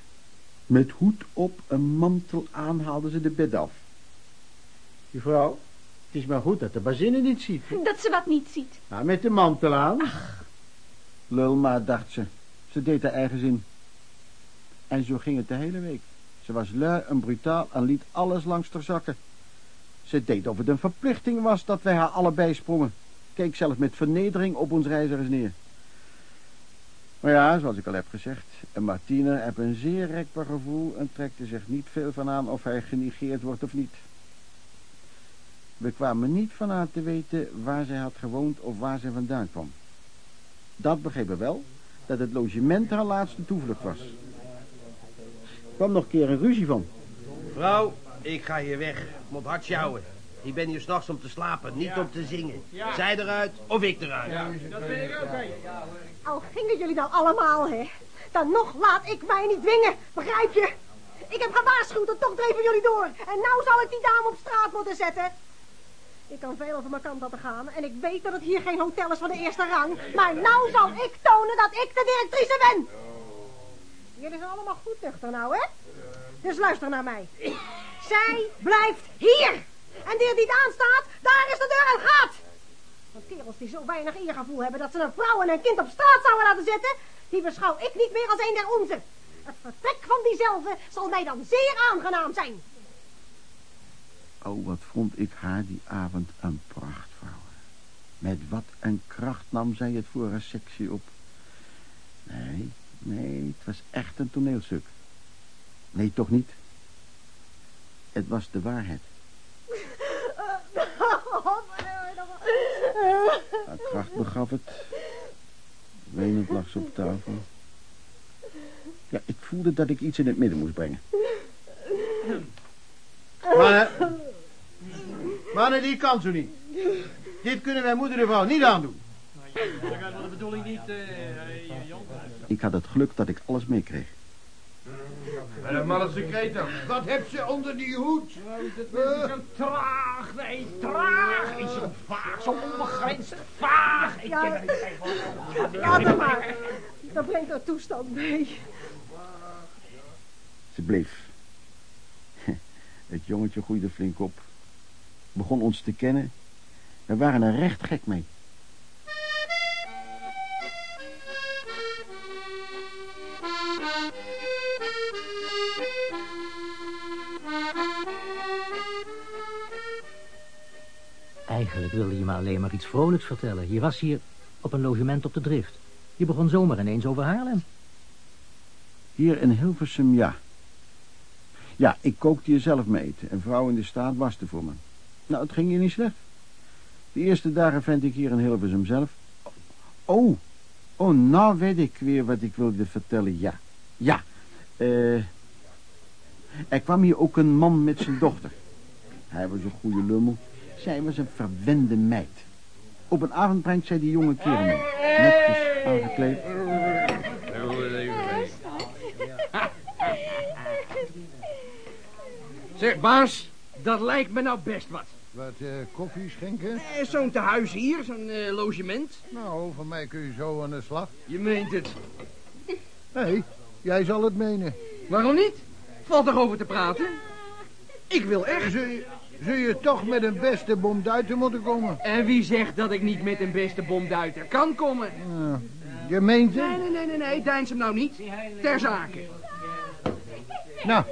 [SPEAKER 3] Met hoed op en mantel aan haalden ze de bed af. Juffrouw, het is maar goed dat de bazin niet ziet.
[SPEAKER 11] Dat ze wat niet ziet.
[SPEAKER 3] Nou, met de mantel aan. Lul maar, dacht ze. Ze deed haar eigen zin. En zo ging het de hele week. Ze was lui en brutaal en liet alles langs haar zakken. Ze deed of het een verplichting was dat wij haar allebei sprongen. Keek zelfs met vernedering op ons reizigers neer. Maar ja, zoals ik al heb gezegd, een Martine heeft een zeer rekbaar gevoel en trekt er zich niet veel van aan of hij genegeerd wordt of niet. We kwamen niet van haar te weten waar zij had gewoond of waar zij vandaan kwam. Dat begrepen wel, dat het logement haar laatste toevlucht was. Er kwam nog een keer een ruzie van.
[SPEAKER 8] Vrouw, ik ga hier weg. Moet hard sjouwen. Ik ben hier s'nachts om te slapen, niet om te zingen. Zij eruit of ik eruit.
[SPEAKER 10] Dat vind ik oké.
[SPEAKER 13] Al gingen jullie dan allemaal, hè. Dan nog laat ik mij niet dwingen, begrijp je? Ik heb gewaarschuwd en toch dreven jullie door. En nou zal ik die dame op straat moeten zetten. Ik kan veel over mijn kant laten gaan en ik weet dat het hier geen hotel is van de eerste rang. Maar nou zal ik tonen dat ik de directrice ben. Jullie zijn allemaal goed nuchter nou, hè? Dus luister naar mij. Zij blijft hier. En die het niet aanstaat, daar is de deur en gaat. Want kerels die zo weinig eergevoel hebben dat ze een vrouw en een kind op straat zouden laten zetten, die beschouw ik niet meer als een der onze. Het vertrek van diezelfde zal mij dan zeer aangenaam zijn.
[SPEAKER 3] Oh, wat vond ik haar die avond een prachtvrouw. Met wat een kracht nam zij het voor haar sectie op. Nee, nee, het was echt een toneelstuk. Nee, toch niet. Het was de waarheid. Haar kracht begaf het. Wenend lag ze op tafel. Ja, ik voelde dat ik iets in het midden moest brengen.
[SPEAKER 5] Mannen. Mannen, die kan zo niet. Dit kunnen wij moeder en vrouw niet aandoen.
[SPEAKER 10] De bedoeling niet, eh.
[SPEAKER 3] Ik had het geluk dat ik alles meekreeg.
[SPEAKER 14] En een malle secreet dan.
[SPEAKER 5] Wat heb ze onder die hoed?
[SPEAKER 10] Dat is zo traag, nee, traag. Is zo vaag, zo onbegrensd vaag. Ik
[SPEAKER 13] Ja.
[SPEAKER 10] ken niet tegen.
[SPEAKER 13] Laat hem maar. Dat brengt haar toestand mee.
[SPEAKER 3] Ze bleef. <laughs> Het jongetje groeide flink op. Begon ons te kennen. We waren er recht gek mee.
[SPEAKER 2] Eigenlijk wilde je me alleen maar iets vrolijks vertellen. Je was hier op een logement op de drift. Je begon zomaar ineens over Haarlem.
[SPEAKER 3] Hier in Hilversum, ja. Ja, ik kookte hier zelf mee eten. En vrouw in de staat waste voor me. Nou, het ging hier niet slecht. De eerste dagen vond ik hier in Hilversum zelf. Oh, oh, nou weet ik weer wat ik wilde vertellen, ja. Ja, eh... er kwam hier ook een man met zijn dochter. Hij was een goede lummel. Zij was een verwende meid. Op een avond brengt zij die jonge kerel mee. Netjes aangekleed.
[SPEAKER 16] Zeg, baas, dat lijkt me nou best wat.
[SPEAKER 9] Wat eh, koffie schenken?
[SPEAKER 16] Eh, zo'n tehuis hier, zo'n eh, logement.
[SPEAKER 9] Nou, van mij kun je zo aan de slag.
[SPEAKER 16] Je meent het.
[SPEAKER 9] Nee, jij zal het menen.
[SPEAKER 16] Waarom niet? Valt er over te praten? Ik wil echt.
[SPEAKER 9] Zul je, zul je toch met een beste bomduiter moeten komen?
[SPEAKER 16] En wie zegt dat ik niet met een beste bomduiter kan komen?
[SPEAKER 9] Ja, je meent het?
[SPEAKER 16] Nee, nee, nee, nee, nee, deins hem nou niet. Ter zake.
[SPEAKER 9] Nou,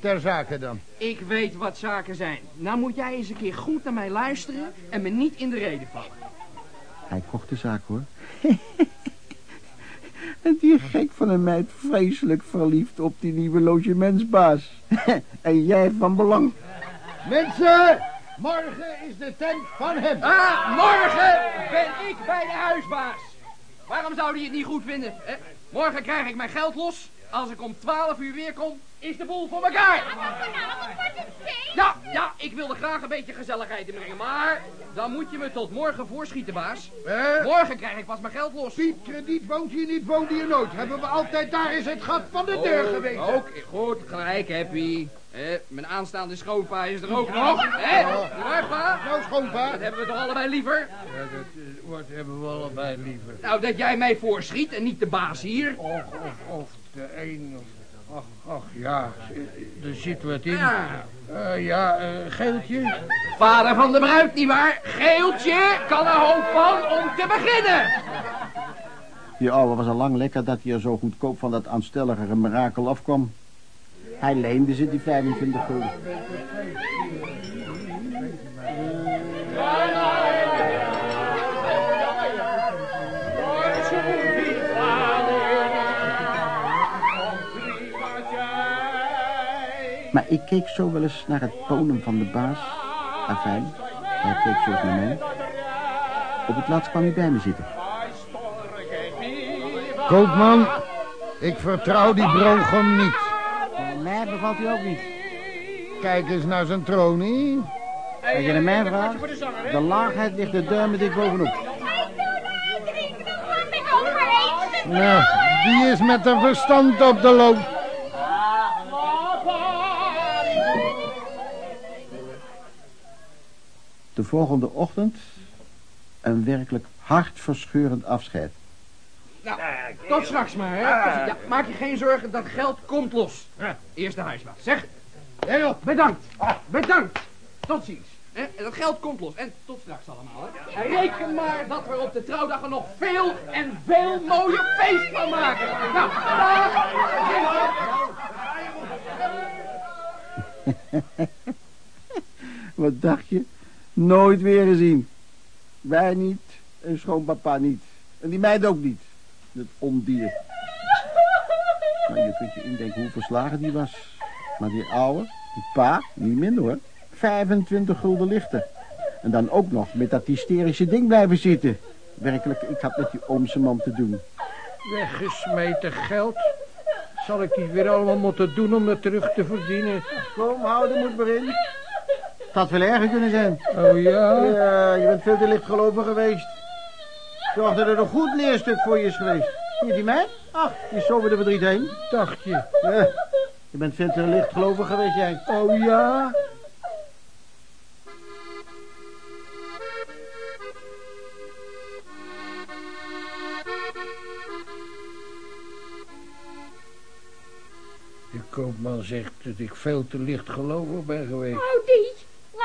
[SPEAKER 9] ter zake dan.
[SPEAKER 16] Ik weet wat zaken zijn. Nou moet jij eens een keer goed naar mij luisteren en me niet in de reden vallen.
[SPEAKER 3] Hij kocht de zaak, hoor. <laughs> en die gek van een meid vreselijk verliefd op die nieuwe logementsbaas. <laughs> en jij van belang.
[SPEAKER 9] Mensen, morgen is de tent van hem.
[SPEAKER 16] Ah, morgen ben ik bij de huisbaas. Waarom zou hij het niet goed vinden? Hè? Morgen krijg ik mijn geld los Als ik om 12 uur weer kom, is de boel voor elkaar. Ja, ja, ik wilde graag een beetje gezelligheid inbrengen, maar dan moet je me tot morgen voorschieten, baas. Morgen krijg ik pas mijn geld los.
[SPEAKER 9] Piet, krediet woont hier niet, woont hier nooit. Hebben we altijd, daar is het gat van de deur geweest.
[SPEAKER 16] Ook, goed, gelijk, Happy. Eh, mijn aanstaande schoonpa is er ook nog. Hè? Ja, pa?
[SPEAKER 9] Nou, schoonpa.
[SPEAKER 16] Dat hebben we toch allebei liever?
[SPEAKER 15] Ja, dat, eh, wat hebben we allebei liever?
[SPEAKER 16] Nou, dat jij mij voorschiet en niet de baas hier.
[SPEAKER 15] Of, of, of de een of... Ach, ach ja, er zit wat in.
[SPEAKER 16] Ja.
[SPEAKER 15] Eh, ja, eh, geeltje.
[SPEAKER 16] Vader van de bruid, nietwaar? Geeltje kan er hoop van om te beginnen.
[SPEAKER 3] Die ouwe was al lang lekker dat hij er zo goedkoop van dat aanstellige mirakel afkwam. Hij leende ze die 25 gulden. Maar ik keek zo wel eens naar het ponem van de baas. Afijn, hij keek zo naar mij. Op het laatst kwam hij bij me zitten.
[SPEAKER 9] Koopman, ik vertrouw die Brouwgom niet.
[SPEAKER 3] Mij bevalt hij ook niet.
[SPEAKER 9] Kijk eens naar zijn tronie.
[SPEAKER 3] Als je naar mij vraagt, de laagheid ligt de duimen dik bovenop.
[SPEAKER 9] Nou, die is met een verstand op de loop.
[SPEAKER 3] De volgende ochtend een werkelijk hartverscheurend afscheid.
[SPEAKER 16] Nou, tot straks maar, hè. Ja, maak je geen zorgen, dat geld komt los. Eerst de huisbaas. Zeg. Bedankt. Bedankt. Tot ziens. Hè? En dat geld komt los. En tot straks allemaal, hè. En reken maar dat we op de trouwdag er nog veel en veel mooie feest van maken. Nou, dag. <laughs>
[SPEAKER 3] Wat dacht je? Nooit weer gezien. Wij niet en schoonpapa niet. En die meid ook niet. Dat ondier. Je kunt je indenken hoe verslagen die was. Maar die ouwe, die pa, niet minder hoor. 25 gulden lichter. En dan ook nog met dat hysterische ding blijven zitten. Werkelijk, ik had met die oomse man te doen.
[SPEAKER 15] Weggesmeten geld. Zal ik die weer allemaal moeten doen om het terug te verdienen?
[SPEAKER 3] Kom, hou de moed maar in. Het had veel erger kunnen zijn.
[SPEAKER 15] Oh ja?
[SPEAKER 3] Ja, je bent veel te lichtgelovig geweest. Zorg dat er een goed leerstuk voor je is geweest. Je die mij? Ach, die is zo weer de verdriet heen.
[SPEAKER 15] Dacht je?
[SPEAKER 3] Ja, je bent veel te lichtgelovig geweest, jij.
[SPEAKER 15] Oh ja? De koopman zegt dat ik veel te lichtgelovig ben geweest.
[SPEAKER 11] Oh, die.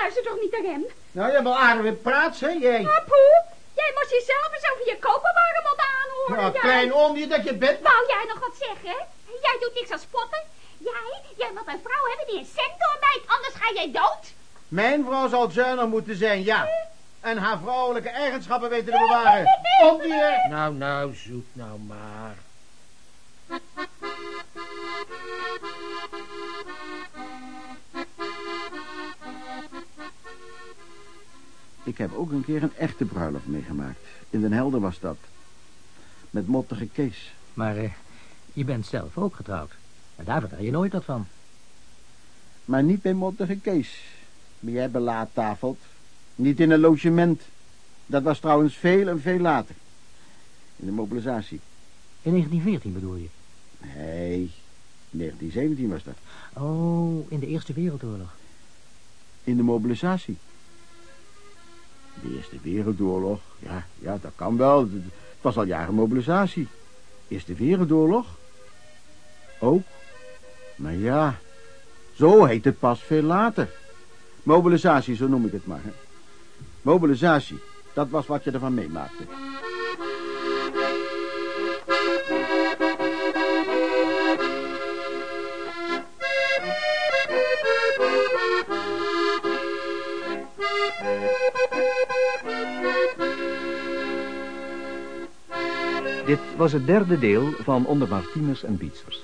[SPEAKER 11] Luister toch niet naar hem.
[SPEAKER 3] Nou, je hebt wel aardig weer praat, hè, jij.
[SPEAKER 11] Maar poe, jij moest jezelf eens over je koperwarm op aanhoren.
[SPEAKER 3] Nou,
[SPEAKER 11] jij.
[SPEAKER 3] klein ondier dat je bent.
[SPEAKER 11] Wou jij nog wat zeggen? Jij doet niks als spotten. Jij, jij moet een vrouw hebben die een cent doorbijt, anders ga jij dood.
[SPEAKER 3] Mijn vrouw zal zuinig moeten zijn, ja. En haar vrouwelijke eigenschappen weten te bewaren. Ondier!
[SPEAKER 15] Nou, nou, zoet nou maar.
[SPEAKER 3] Ik heb ook een keer een echte bruiloft meegemaakt. In Den Helder was dat. Met mottige Kees.
[SPEAKER 2] Maar eh, je bent zelf ook getrouwd. En daar vertel je nooit wat van.
[SPEAKER 3] Maar niet bij mottige Kees. Maar jij belaattafeld. Niet in een logement. Dat was trouwens veel en veel later. In de mobilisatie.
[SPEAKER 2] In 1914 bedoel je?
[SPEAKER 3] Nee, 1917 was dat.
[SPEAKER 2] Oh, in de Eerste Wereldoorlog.
[SPEAKER 3] In de mobilisatie. De Eerste Wereldoorlog, ja, ja, dat kan wel. Het was al jaren mobilisatie. Eerste Wereldoorlog? Ook? Maar ja, zo heet het pas veel later. Mobilisatie, zo noem ik het maar. Mobilisatie, dat was wat je ervan meemaakte.
[SPEAKER 1] Dit was het derde deel van Onder Martiners en Bietsers.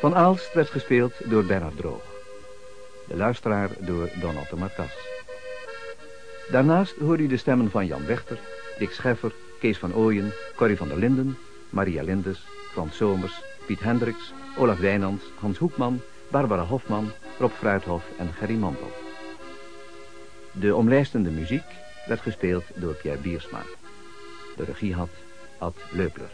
[SPEAKER 1] Van Aalst werd gespeeld door Bernard Droog. De luisteraar door Donald de Marcas. Daarnaast hoorde u de stemmen van Jan Wechter, Dick Scheffer, Kees van Ooyen, Corrie van der Linden, Maria Lindes, Frans Somers, Piet Hendricks, Olaf Wijnands, Hans Hoekman, Barbara Hofman, Rob Fruithof en Gerry Mantel. De omlijstende muziek werd gespeeld door Pierre Biersma. De regie had Ad Leupler.